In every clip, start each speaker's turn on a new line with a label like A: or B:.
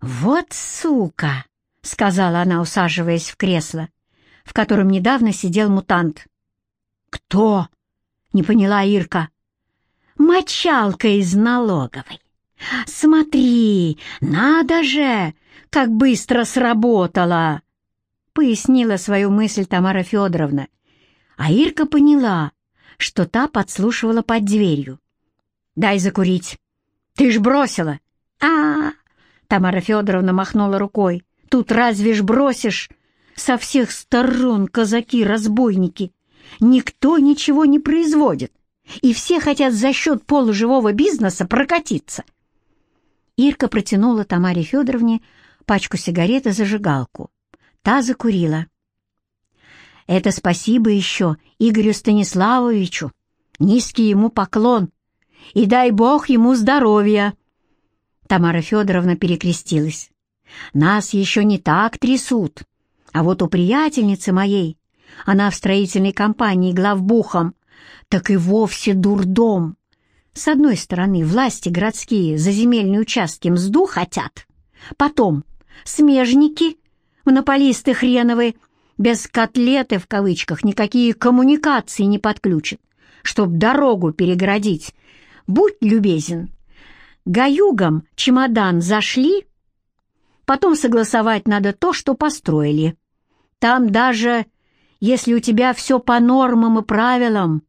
A: «Вот сука!» — сказала она, усаживаясь в кресло, в котором недавно сидел мутант. «Кто?» — не поняла Ирка. «Мочалка из налоговой. Смотри, надо же, как быстро сработала!» — пояснила свою мысль Тамара Федоровна. А Ирка поняла, что та подслушивала под дверью. «Дай закурить. Ты ж бросила!» а, -а, -а Тамара Федоровна махнула рукой. «Тут разве ж бросишь? Со всех сторон казаки-разбойники. Никто ничего не производит, и все хотят за счет полуживого бизнеса прокатиться». Ирка протянула Тамаре Федоровне пачку сигарет и зажигалку. Та закурила. «Это спасибо еще Игорю Станиславовичу. Низкий ему поклон. И дай Бог ему здоровья!» Тамара Федоровна перекрестилась. «Нас еще не так трясут. А вот у приятельницы моей, она в строительной компании главбухом, так и вовсе дурдом. С одной стороны, власти городские за земельные участки мзду хотят. Потом смежники, монополисты хреновы, без котлеты в кавычках никакие коммуникации не подключат, чтоб дорогу переградить. Будь любезен. Гаюгом чемодан зашли, потом согласовать надо то, что построили. Там даже, если у тебя все по нормам и правилам,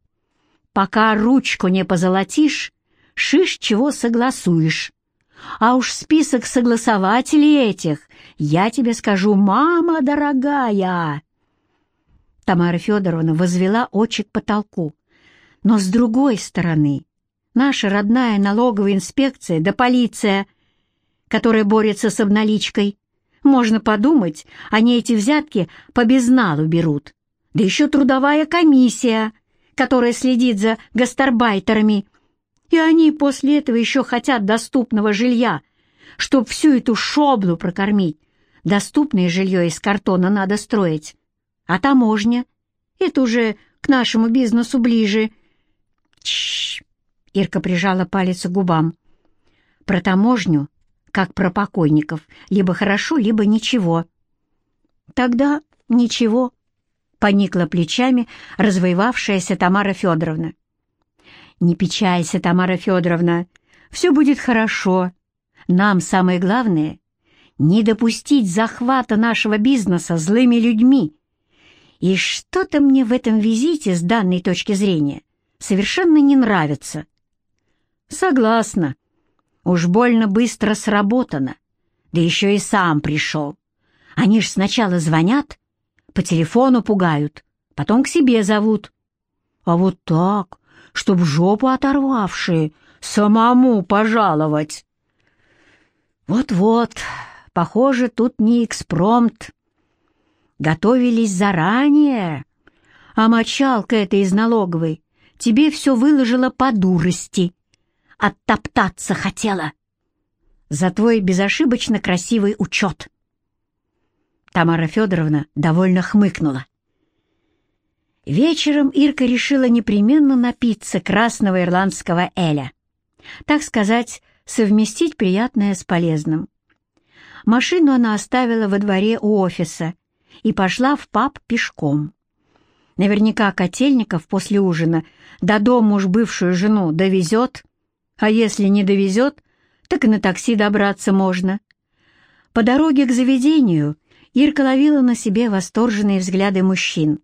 A: Пока ручку не позолотишь, шиш чего согласуешь. А уж список согласователей этих, я тебе скажу, мама дорогая!» Тамара Федоровна возвела очи к потолку. Но с другой стороны, наша родная налоговая инспекция да полиция, которая борется с обналичкой, можно подумать, они эти взятки по безналу берут. Да еще трудовая комиссия, которая следит за гастарбайтерами, и они после этого еще хотят доступного жилья, чтобы всю эту шоблу прокормить. Доступное жилье из картона надо строить. А таможня? Это уже к нашему бизнесу ближе. Чш! Ирка прижала палец к губам. Про таможню, как про покойников, либо хорошо, либо ничего. Тогда ничего поникла плечами развоевавшаяся Тамара Федоровна. «Не печалься, Тамара Федоровна, все будет хорошо. Нам самое главное — не допустить захвата нашего бизнеса злыми людьми. И что-то мне в этом визите с данной точки зрения совершенно не нравится». «Согласна. Уж больно быстро сработано. Да еще и сам пришел. Они ж сначала звонят, по телефону пугают, потом к себе зовут. А вот так, чтоб жопу оторвавшие, самому пожаловать. Вот-вот, похоже, тут не экспромт. Готовились заранее, а мочалка эта из налоговой тебе все выложила по дурости. Оттоптаться хотела. За твой безошибочно красивый учет. Тамара Федоровна довольно хмыкнула. Вечером Ирка решила непременно напиться красного ирландского эля. Так сказать, совместить приятное с полезным. Машину она оставила во дворе у офиса и пошла в паб пешком. Наверняка Котельников после ужина до дома уж бывшую жену довезет, а если не довезет, так и на такси добраться можно. По дороге к заведению Ирка ловила на себе восторженные взгляды мужчин,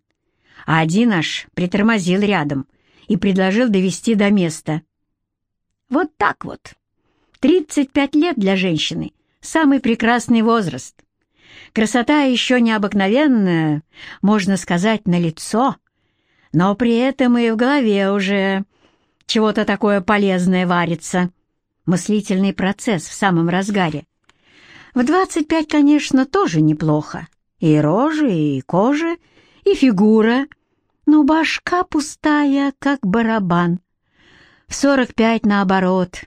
A: а один аж притормозил рядом и предложил довести до места. Вот так вот. 35 лет для женщины — самый прекрасный возраст. Красота еще необыкновенная, можно сказать, на лицо, но при этом и в голове уже чего-то такое полезное варится. Мыслительный процесс в самом разгаре. В двадцать пять, конечно, тоже неплохо. И рожа, и кожа, и фигура. Но башка пустая, как барабан. В сорок пять, наоборот,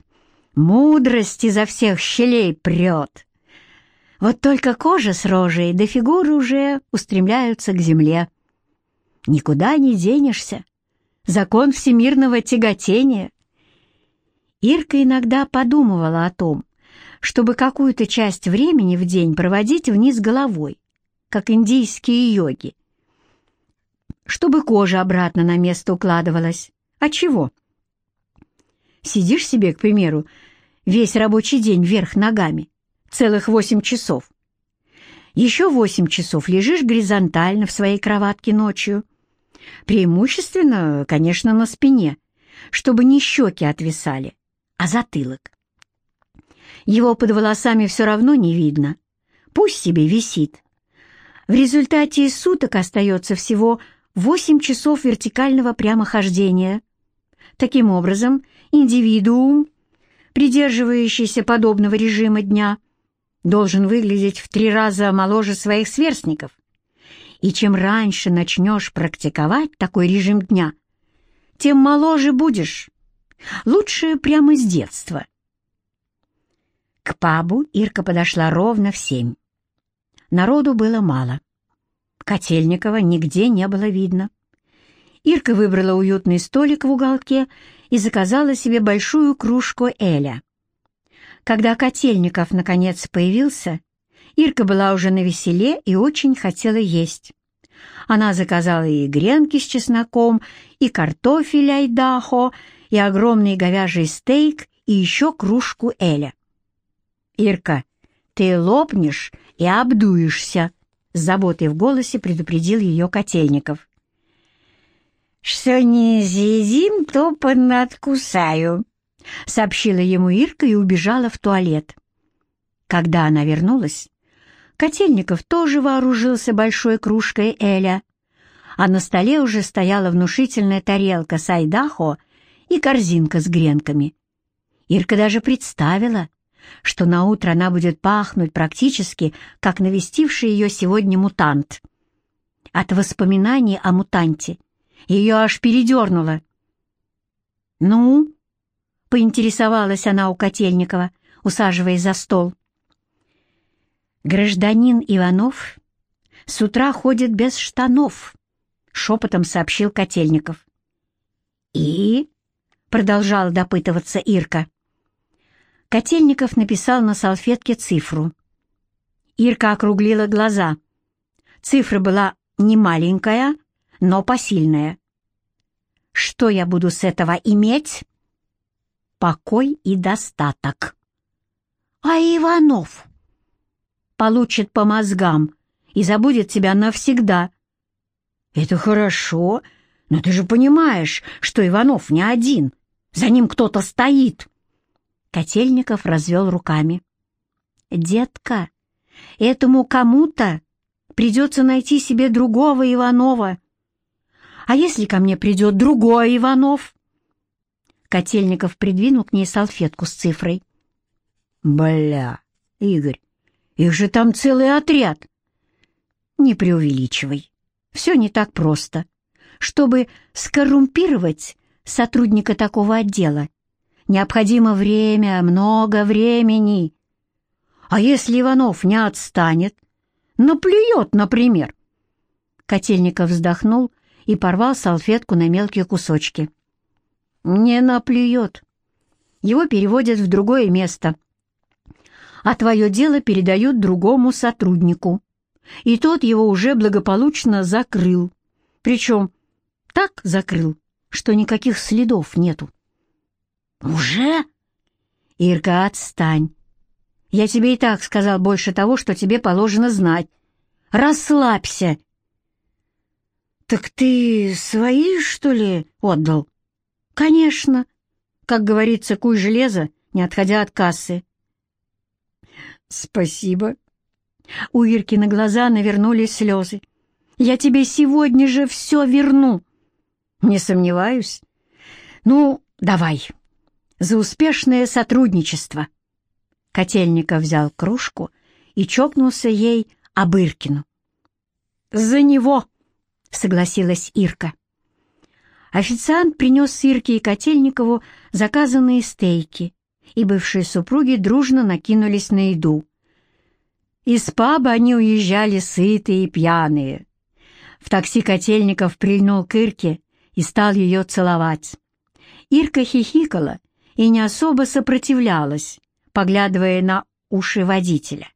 A: мудрость изо всех щелей прет. Вот только кожа с рожей да фигуры уже устремляются к земле. Никуда не денешься. Закон всемирного тяготения. Ирка иногда подумывала о том, чтобы какую-то часть времени в день проводить вниз головой, как индийские йоги. Чтобы кожа обратно на место укладывалась. А чего? Сидишь себе, к примеру, весь рабочий день вверх ногами, целых восемь часов. Еще восемь часов лежишь горизонтально в своей кроватке ночью. Преимущественно, конечно, на спине, чтобы не щеки отвисали, а затылок. Его под волосами все равно не видно. Пусть себе висит. В результате из суток остается всего 8 часов вертикального прямохождения. Таким образом, индивидуум, придерживающийся подобного режима дня, должен выглядеть в три раза моложе своих сверстников. И чем раньше начнешь практиковать такой режим дня, тем моложе будешь. Лучше прямо с детства. К пабу Ирка подошла ровно в семь. Народу было мало. Котельникова нигде не было видно. Ирка выбрала уютный столик в уголке и заказала себе большую кружку Эля. Когда Котельников наконец появился, Ирка была уже на веселе и очень хотела есть. Она заказала и гренки с чесноком, и картофель айдахо, и огромный говяжий стейк, и еще кружку Эля. «Ирка, ты лопнешь и обдуешься», — с заботой в голосе предупредил ее Котельников. «Что не съедим, то понадкусаю», — сообщила ему Ирка и убежала в туалет. Когда она вернулась, Котельников тоже вооружился большой кружкой Эля, а на столе уже стояла внушительная тарелка с айдахо и корзинка с гренками. Ирка даже представила, что на утро она будет пахнуть практически, как навестивший ее сегодня мутант. От воспоминаний о мутанте ее аж передернуло. «Ну?» — поинтересовалась она у Котельникова, усаживаясь за стол. «Гражданин Иванов с утра ходит без штанов», — шепотом сообщил Котельников. «И?» — продолжала допытываться Ирка. Котельников написал на салфетке цифру. Ирка округлила глаза. Цифра была не маленькая, но посильная. «Что я буду с этого иметь?» «Покой и достаток». «А Иванов?» «Получит по мозгам и забудет тебя навсегда». «Это хорошо, но ты же понимаешь, что Иванов не один. За ним кто-то стоит». Котельников развел руками. «Детка, этому кому-то придется найти себе другого Иванова. А если ко мне придет другой Иванов?» Котельников придвинул к ней салфетку с цифрой. «Бля, Игорь, их же там целый отряд!» «Не преувеличивай. Все не так просто. Чтобы скоррумпировать сотрудника такого отдела, Необходимо время, много времени. А если Иванов не отстанет? Наплюет, например. Котельников вздохнул и порвал салфетку на мелкие кусочки. Не наплюет. Его переводят в другое место. А твое дело передают другому сотруднику. И тот его уже благополучно закрыл. Причем так закрыл, что никаких следов нету. «Уже?» «Ирка, отстань. Я тебе и так сказал больше того, что тебе положено знать. Расслабься!» «Так ты свои, что ли, отдал?» «Конечно. Как говорится, куй железо, не отходя от кассы». «Спасибо». У Ирки на глаза навернулись слезы. «Я тебе сегодня же все верну». «Не сомневаюсь». «Ну, давай» за успешное сотрудничество. Котельников взял кружку и чокнулся ей об Иркину. «За него!» — согласилась Ирка. Официант принес Ирке и Котельникову заказанные стейки, и бывшие супруги дружно накинулись на еду. Из паба они уезжали сытые и пьяные. В такси Котельников прильнул к Ирке и стал ее целовать. Ирка хихикала и не особо сопротивлялась, поглядывая на уши водителя.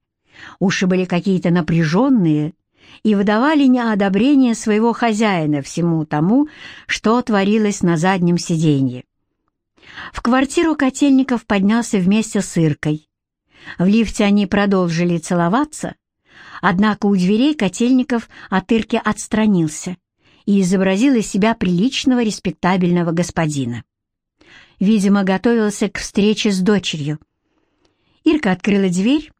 A: Уши были какие-то напряженные и выдавали неодобрение своего хозяина всему тому, что творилось на заднем сиденье. В квартиру Котельников поднялся вместе с Иркой. В лифте они продолжили целоваться, однако у дверей Котельников от Ирки отстранился и изобразил из себя приличного респектабельного господина. Видимо, готовился к встрече с дочерью. Ирка открыла дверь,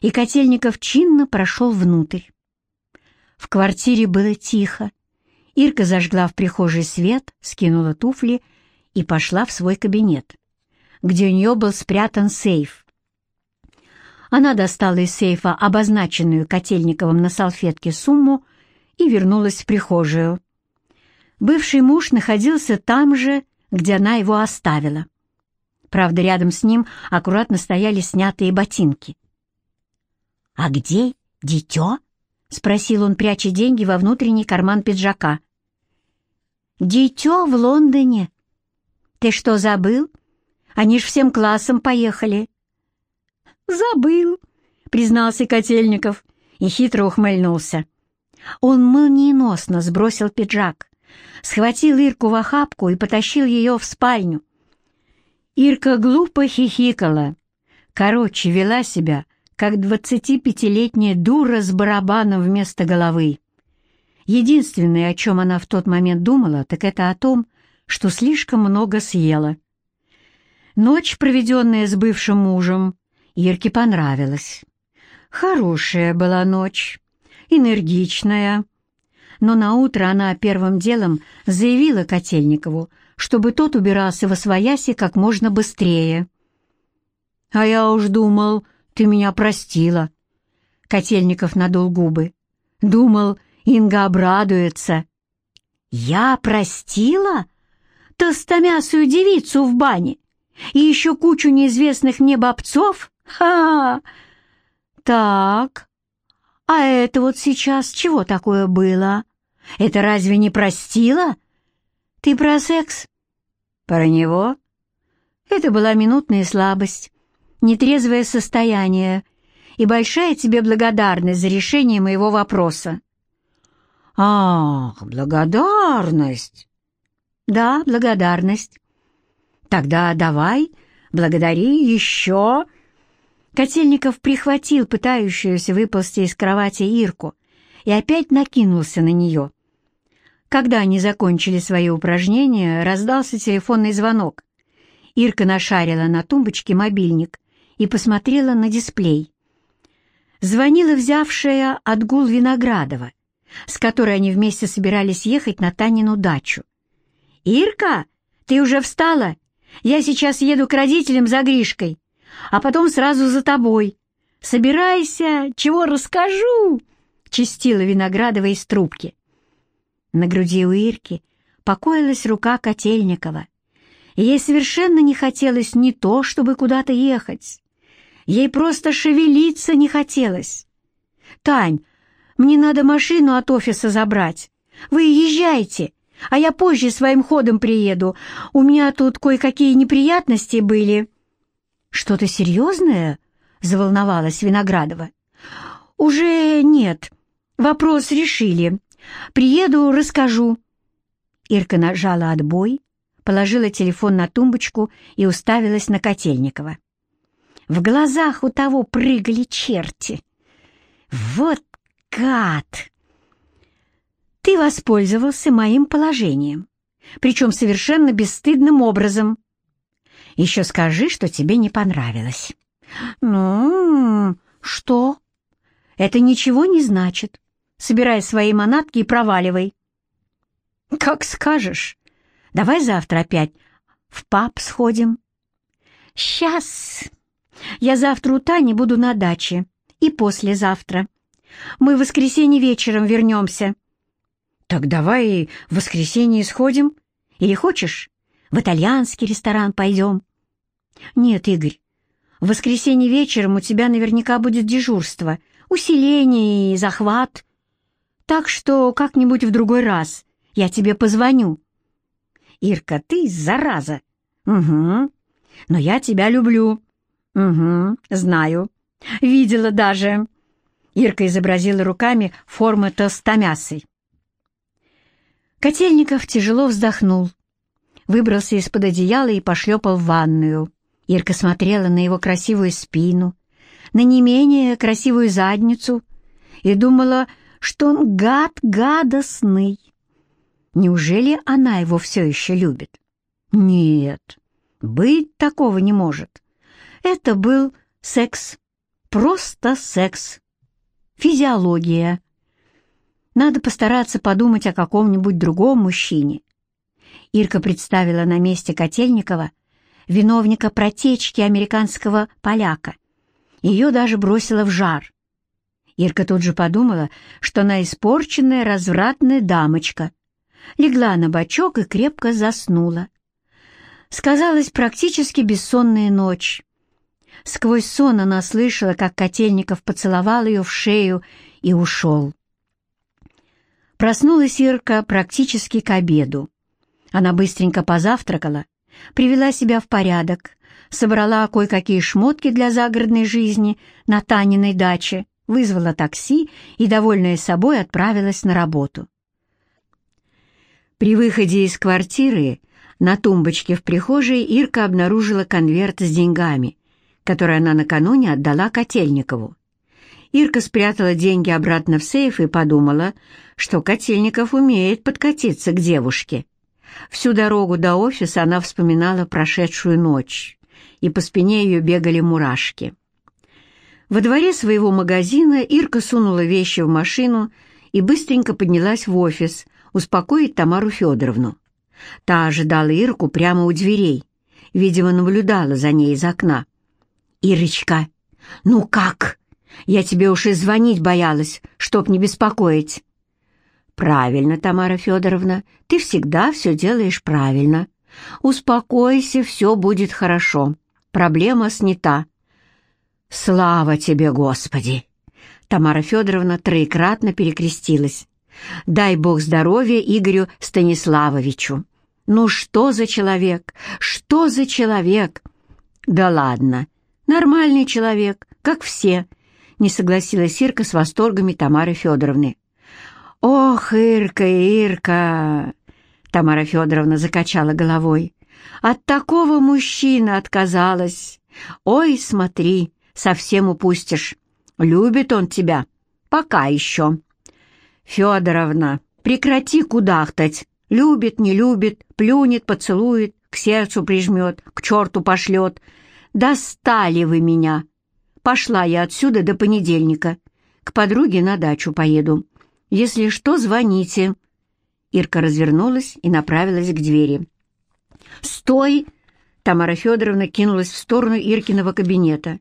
A: и Котельников чинно прошел внутрь. В квартире было тихо. Ирка зажгла в прихожей свет, скинула туфли и пошла в свой кабинет, где у нее был спрятан сейф. Она достала из сейфа обозначенную Котельниковым на салфетке сумму и вернулась в прихожую. Бывший муж находился там же, где она его оставила. Правда, рядом с ним аккуратно стояли снятые ботинки. «А где дитё?» — спросил он, пряча деньги во внутренний карман пиджака. «Дитё в Лондоне. Ты что, забыл? Они ж всем классом поехали». «Забыл», — признался Котельников и хитро ухмыльнулся. Он молниеносно сбросил пиджак, схватил Ирку в охапку и потащил ее в спальню. Ирка глупо хихикала. Короче, вела себя, как двадцатипятилетняя дура с барабаном вместо головы. Единственное, о чем она в тот момент думала, так это о том, что слишком много съела. Ночь, проведенная с бывшим мужем, Ирке понравилась. Хорошая была ночь, энергичная. Но наутро она первым делом заявила Котельникову, чтобы тот убирался во свояси как можно быстрее. «А я уж думал, ты меня простила». Котельников надул губы. «Думал, Инга обрадуется». «Я простила? Толстомясую девицу в бане и еще кучу неизвестных мне бобцов? Ха! Так, а это вот сейчас чего такое было? Это разве не простила? Ты про секс? Про него? Это была минутная слабость, нетрезвое состояние и большая тебе благодарность за решение моего вопроса. Ах, благодарность! Да, благодарность. Тогда давай, благодари еще Котельников прихватил пытающуюся выползти из кровати Ирку и опять накинулся на нее. Когда они закончили свои упражнения, раздался телефонный звонок. Ирка нашарила на тумбочке мобильник и посмотрела на дисплей. Звонила взявшая отгул Виноградова, с которой они вместе собирались ехать на Танину дачу. «Ирка, ты уже встала? Я сейчас еду к родителям за Гришкой а потом сразу за тобой. Собирайся, чего расскажу!» — чистила Виноградова из трубки. На груди у Ирки покоилась рука Котельникова. ей совершенно не хотелось не то, чтобы куда-то ехать. Ей просто шевелиться не хотелось. «Тань, мне надо машину от офиса забрать. Вы езжайте, а я позже своим ходом приеду. У меня тут кое-какие неприятности были». «Что-то серьезное?» — заволновалась Виноградова. «Уже нет. Вопрос решили. Приеду, расскажу». Ирка нажала отбой, положила телефон на тумбочку и уставилась на Котельникова. В глазах у того прыгали черти. «Вот гад!» «Ты воспользовался моим положением, причем совершенно бесстыдным образом», еще скажи, что тебе не понравилось». «Ну, что?» «Это ничего не значит. Собирай свои манатки и проваливай». «Как скажешь. Давай завтра опять в паб сходим». «Сейчас. Я завтра у Тани буду на даче. И послезавтра. Мы в воскресенье вечером вернемся». «Так давай в воскресенье сходим. Или хочешь, в итальянский ресторан пойдем?» «Нет, Игорь, в воскресенье вечером у тебя наверняка будет дежурство, усиление и захват. Так что как-нибудь в другой раз я тебе позвоню». «Ирка, ты зараза!» «Угу, но я тебя люблю». «Угу, знаю. Видела даже. Ирка изобразила руками формы толстомясой. Котельников тяжело вздохнул, выбрался из-под одеяла и пошлепал в ванную. Ирка смотрела на его красивую спину, на не менее красивую задницу и думала, что он гад гадостный. Неужели она его все еще любит? Нет, быть такого не может. Это был секс, просто секс, физиология. Надо постараться подумать о каком-нибудь другом мужчине. Ирка представила на месте Котельникова виновника протечки американского поляка. Ее даже бросило в жар. Ирка тут же подумала, что она испорченная, развратная дамочка. Легла на бочок и крепко заснула. Сказалась практически бессонная ночь. Сквозь сон она слышала, как Котельников поцеловал ее в шею и ушел. Проснулась Ирка практически к обеду. Она быстренько позавтракала, привела себя в порядок, собрала кое-какие шмотки для загородной жизни на Таниной даче вызвала такси и, довольная собой, отправилась на работу. При выходе из квартиры на тумбочке в прихожей Ирка обнаружила конверт с деньгами, который она накануне отдала Котельникову. Ирка спрятала деньги обратно в сейф и подумала, что Котельников умеет подкатиться к девушке. Всю дорогу до офиса она вспоминала прошедшую ночь, и по спине ее бегали мурашки. Во дворе своего магазина Ирка сунула вещи в машину и быстренько поднялась в офис успокоить Тамару Федоровну. Та ожидала Ирку прямо у дверей, видимо, наблюдала за ней из окна. «Ирочка, ну как? Я тебе уж и звонить боялась, чтоб не беспокоить». «Правильно, Тамара Федоровна, ты всегда все делаешь правильно. Успокойся, все будет хорошо. Проблема снята. «Слава тебе, Господи!» Тамара Федоровна троекратно перекрестилась. «Дай Бог здоровья Игорю Станиславовичу!» «Ну что за человек? Что за человек?» «Да ладно, нормальный человек, как все», — не согласилась Ирка с восторгами Тамары Федоровны. «Ох, Ирка, Ирка!» Тамара Федоровна закачала головой. «От такого мужчины отказалась. Ой, смотри, совсем упустишь. Любит он тебя. Пока еще. Федоровна, прекрати кудахтать. Любит, не любит, плюнет, поцелует, к сердцу прижмет, к черту пошлет. Достали вы меня. Пошла я отсюда до понедельника. К подруге на дачу поеду. Если что, звоните. Ирка развернулась и направилась к двери. «Стой!» Тамара Федоровна кинулась в сторону Иркиного кабинета.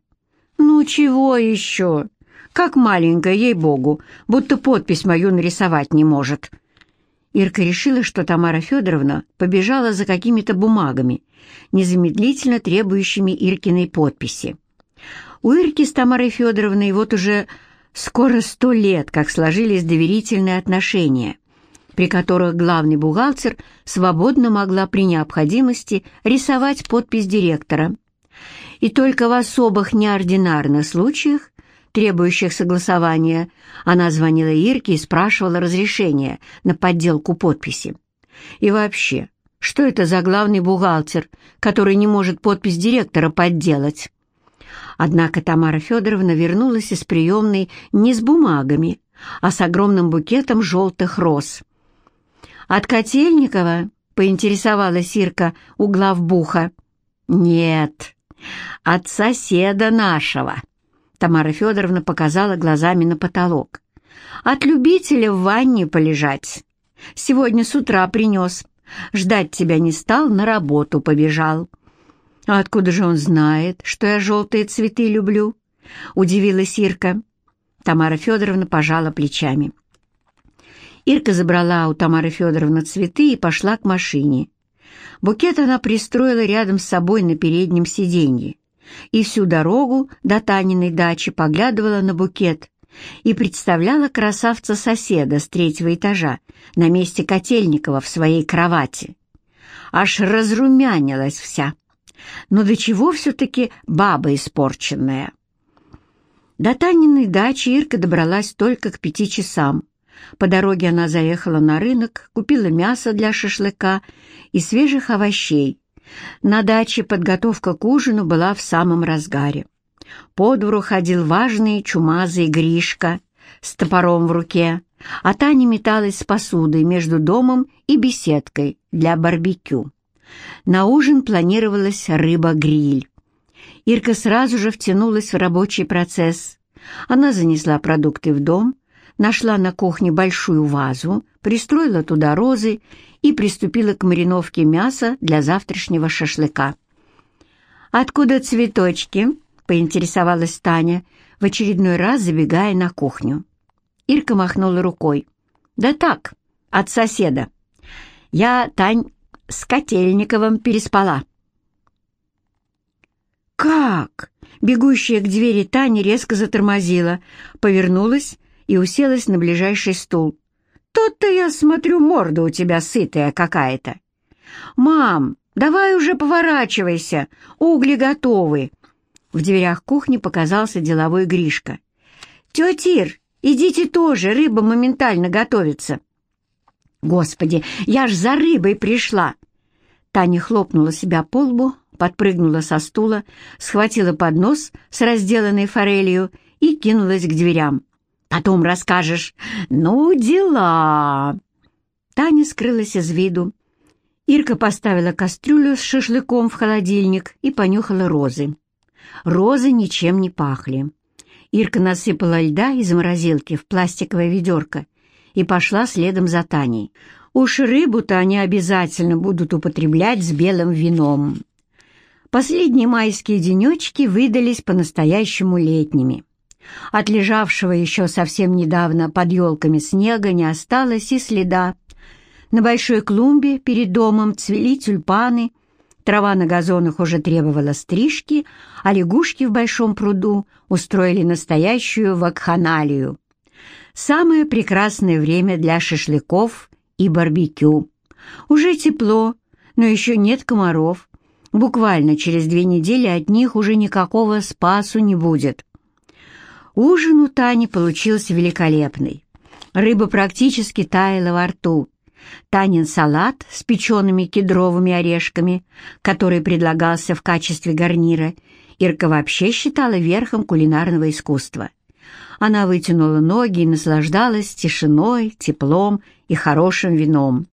A: «Ну чего еще? Как маленькая, ей-богу, будто подпись мою нарисовать не может». Ирка решила, что Тамара Федоровна побежала за какими-то бумагами, незамедлительно требующими Иркиной подписи. У Ирки с Тамарой Федоровной вот уже скоро сто лет, как сложились доверительные отношения, при которых главный бухгалтер свободно могла при необходимости рисовать подпись директора – и только в особых неординарных случаях, требующих согласования, она звонила Ирке и спрашивала разрешения на подделку подписи. И вообще, что это за главный бухгалтер, который не может подпись директора подделать? Однако Тамара Федоровна вернулась из приемной не с бумагами, а с огромным букетом желтых роз. «От Котельникова?» — поинтересовалась Ирка у главбуха. «Нет, от соседа нашего. Тамара Федоровна показала глазами на потолок. От любителя в ванне полежать. Сегодня с утра принес. Ждать тебя не стал, на работу побежал. А откуда же он знает, что я желтые цветы люблю? Удивилась Ирка. Тамара Федоровна пожала плечами. Ирка забрала у Тамары Федоровны цветы и пошла к машине. Букет она пристроила рядом с собой на переднем сиденье и всю дорогу до Таниной дачи поглядывала на букет и представляла красавца-соседа с третьего этажа на месте Котельникова в своей кровати. Аж разрумянилась вся. Но до чего все-таки баба испорченная? До Таниной дачи Ирка добралась только к пяти часам. По дороге она заехала на рынок, купила мясо для шашлыка и свежих овощей. На даче подготовка к ужину была в самом разгаре. По двору ходил важный чумазый Гришка с топором в руке, а Таня металась с посудой между домом и беседкой для барбекю. На ужин планировалась рыба-гриль. Ирка сразу же втянулась в рабочий процесс. Она занесла продукты в дом, нашла на кухне большую вазу, пристроила туда розы и приступила к мариновке мяса для завтрашнего шашлыка. «Откуда цветочки?» — поинтересовалась Таня, в очередной раз забегая на кухню. Ирка махнула рукой. «Да так, от соседа. Я, Тань, с Котельниковым переспала». «Как?» Бегущая к двери Таня резко затормозила, повернулась и уселась на ближайший стул. «Тут-то я смотрю, морда у тебя сытая какая-то». «Мам, давай уже поворачивайся, угли готовы». В дверях кухни показался деловой Гришка. «Тетя Ир, идите тоже, рыба моментально готовится». «Господи, я ж за рыбой пришла!» Таня хлопнула себя по лбу, подпрыгнула со стула, схватила поднос с разделанной форелью и кинулась к дверям. «Потом расскажешь. Ну, дела!» Таня скрылась из виду. Ирка поставила кастрюлю с шашлыком в холодильник и понюхала розы. Розы ничем не пахли. Ирка насыпала льда из морозилки в пластиковое ведерко и пошла следом за Таней. Уж рыбу-то они обязательно будут употреблять с белым вином. Последние майские денечки выдались по-настоящему летними. От лежавшего еще совсем недавно под елками снега не осталось и следа. На большой клумбе перед домом цвели тюльпаны, трава на газонах уже требовала стрижки, а лягушки в большом пруду устроили настоящую вакханалию. Самое прекрасное время для шашлыков и барбекю. Уже тепло, но еще нет комаров, Буквально через две недели от них уже никакого спасу не будет. Ужин у Тани получился великолепный. Рыба практически таяла во рту. Танин салат с печеными кедровыми орешками, который предлагался в качестве гарнира, Ирка вообще считала верхом кулинарного искусства. Она вытянула ноги и наслаждалась тишиной, теплом и хорошим вином.